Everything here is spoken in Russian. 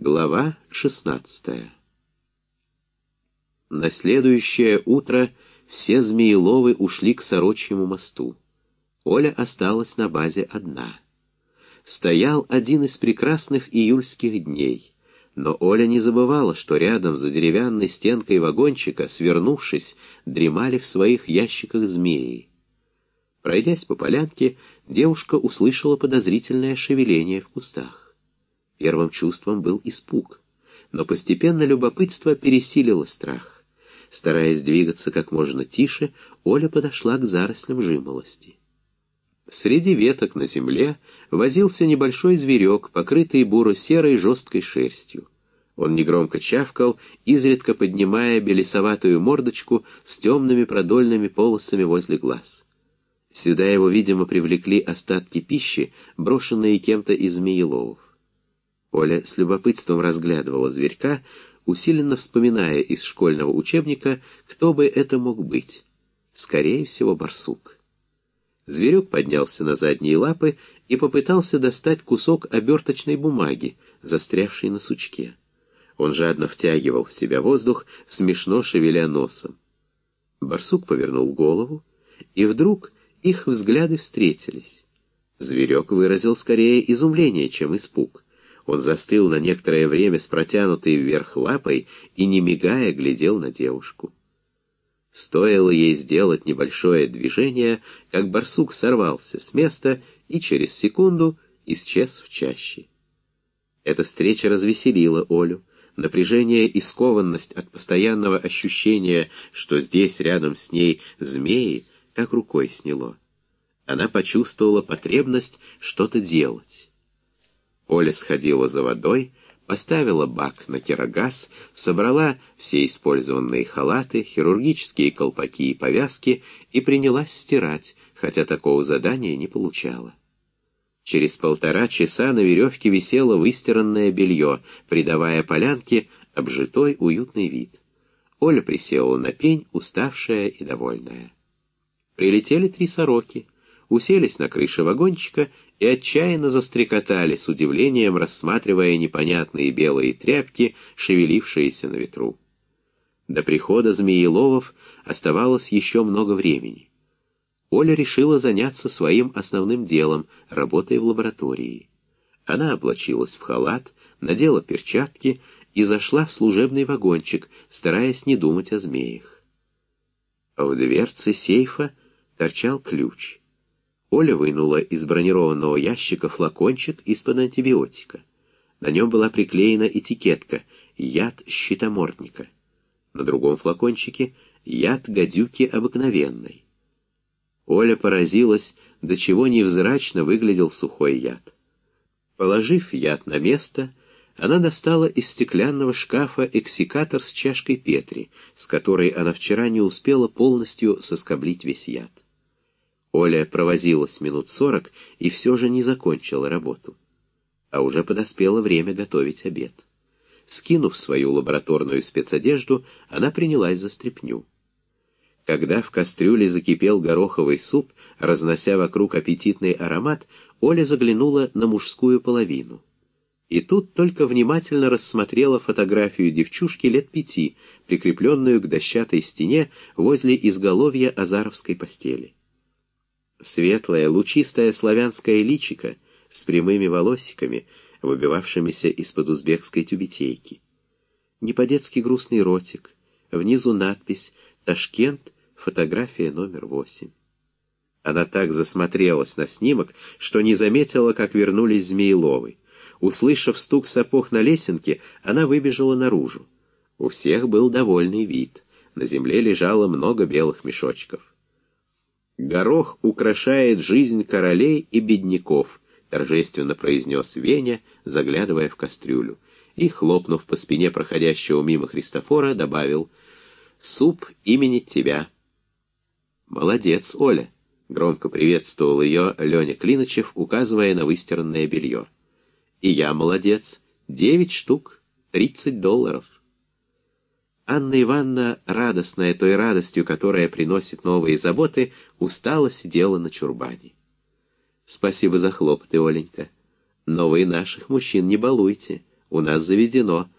Глава 16 На следующее утро все Змееловы ушли к Сорочьему мосту. Оля осталась на базе одна. Стоял один из прекрасных июльских дней, но Оля не забывала, что рядом за деревянной стенкой вагончика, свернувшись, дремали в своих ящиках змеи. Пройдясь по полянке, девушка услышала подозрительное шевеление в кустах. Первым чувством был испуг, но постепенно любопытство пересилило страх. Стараясь двигаться как можно тише, Оля подошла к зарослям жимолости. Среди веток на земле возился небольшой зверек, покрытый буро-серой жесткой шерстью. Он негромко чавкал, изредка поднимая белесоватую мордочку с темными продольными полосами возле глаз. Сюда его, видимо, привлекли остатки пищи, брошенные кем-то из змееловов. Оля с любопытством разглядывала зверька, усиленно вспоминая из школьного учебника, кто бы это мог быть. Скорее всего, барсук. Зверек поднялся на задние лапы и попытался достать кусок оберточной бумаги, застрявший на сучке. Он жадно втягивал в себя воздух, смешно шевеля носом. Барсук повернул голову, и вдруг их взгляды встретились. Зверек выразил скорее изумление, чем испуг. Он застыл на некоторое время с протянутой вверх лапой и, не мигая, глядел на девушку. Стоило ей сделать небольшое движение, как барсук сорвался с места и через секунду исчез в чаще. Эта встреча развеселила Олю. Напряжение и скованность от постоянного ощущения, что здесь рядом с ней змеи, как рукой сняло. Она почувствовала потребность что-то делать. Оля сходила за водой, поставила бак на керогаз, собрала все использованные халаты, хирургические колпаки и повязки и принялась стирать, хотя такого задания не получала. Через полтора часа на веревке висело выстиранное белье, придавая полянке обжитой уютный вид. Оля присела на пень, уставшая и довольная. Прилетели три сороки, уселись на крыше вагончика и отчаянно застрекотали, с удивлением рассматривая непонятные белые тряпки, шевелившиеся на ветру. До прихода Змееловов оставалось еще много времени. Оля решила заняться своим основным делом, работой в лаборатории. Она облачилась в халат, надела перчатки и зашла в служебный вагончик, стараясь не думать о змеях. В дверце сейфа торчал ключ — Оля вынула из бронированного ящика флакончик из-под антибиотика. На нем была приклеена этикетка «Яд щитомордника». На другом флакончике «Яд гадюки обыкновенной». Оля поразилась, до чего невзрачно выглядел сухой яд. Положив яд на место, она достала из стеклянного шкафа эксикатор с чашкой Петри, с которой она вчера не успела полностью соскоблить весь яд. Оля провозилась минут сорок и все же не закончила работу. А уже подоспело время готовить обед. Скинув свою лабораторную спецодежду, она принялась за стряпню. Когда в кастрюле закипел гороховый суп, разнося вокруг аппетитный аромат, Оля заглянула на мужскую половину. И тут только внимательно рассмотрела фотографию девчушки лет пяти, прикрепленную к дощатой стене возле изголовья азаровской постели. Светлое, лучистое славянское личико с прямыми волосиками, выбивавшимися из-под узбекской тюбетейки. Не по-детски грустный ротик, внизу надпись «Ташкент, фотография номер восемь». Она так засмотрелась на снимок, что не заметила, как вернулись Змееловы. Услышав стук сапог на лесенке, она выбежала наружу. У всех был довольный вид. На земле лежало много белых мешочков. «Горох украшает жизнь королей и бедняков», — торжественно произнес Веня, заглядывая в кастрюлю, и, хлопнув по спине проходящего мимо Христофора, добавил «Суп имени тебя». «Молодец, Оля», — громко приветствовал ее Леня Клиночев, указывая на выстиранное белье. «И я молодец. Девять штук, тридцать долларов». Анна Ивановна, радостная той радостью, которая приносит новые заботы, устало сидела на чурбане. «Спасибо за хлопоты, Оленька. Но вы наших мужчин не балуйте. У нас заведено —